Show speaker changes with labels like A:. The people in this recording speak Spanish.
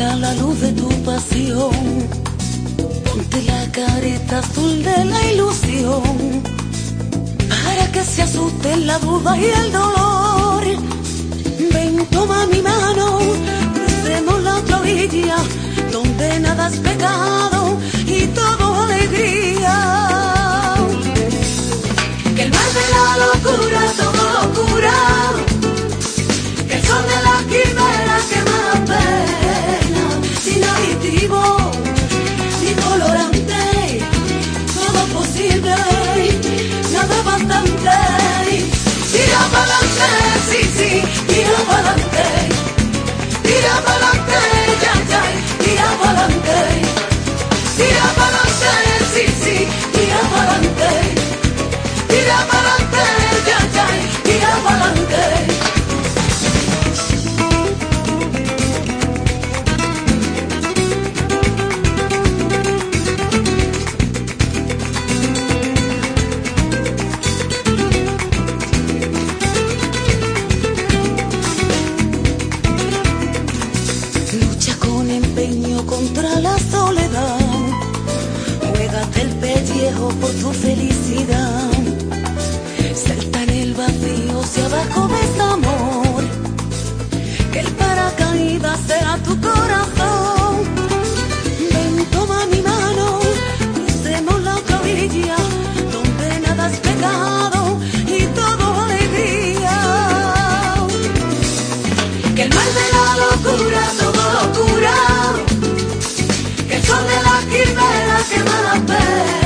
A: linda la luz de tu pasión, ponte la careta azul de la ilusión, para que se asusten la duda y el dolor. Ven, toma mi mano, crucemos la otra orilla, donde nada es pecado. Contra la soledad. Juégate el pellejo por tu felicidad. Salta en el vacío si abajo ves locura. Que